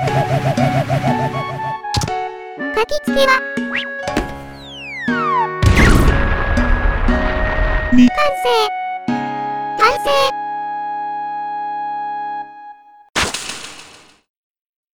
書きつけは。み。完成。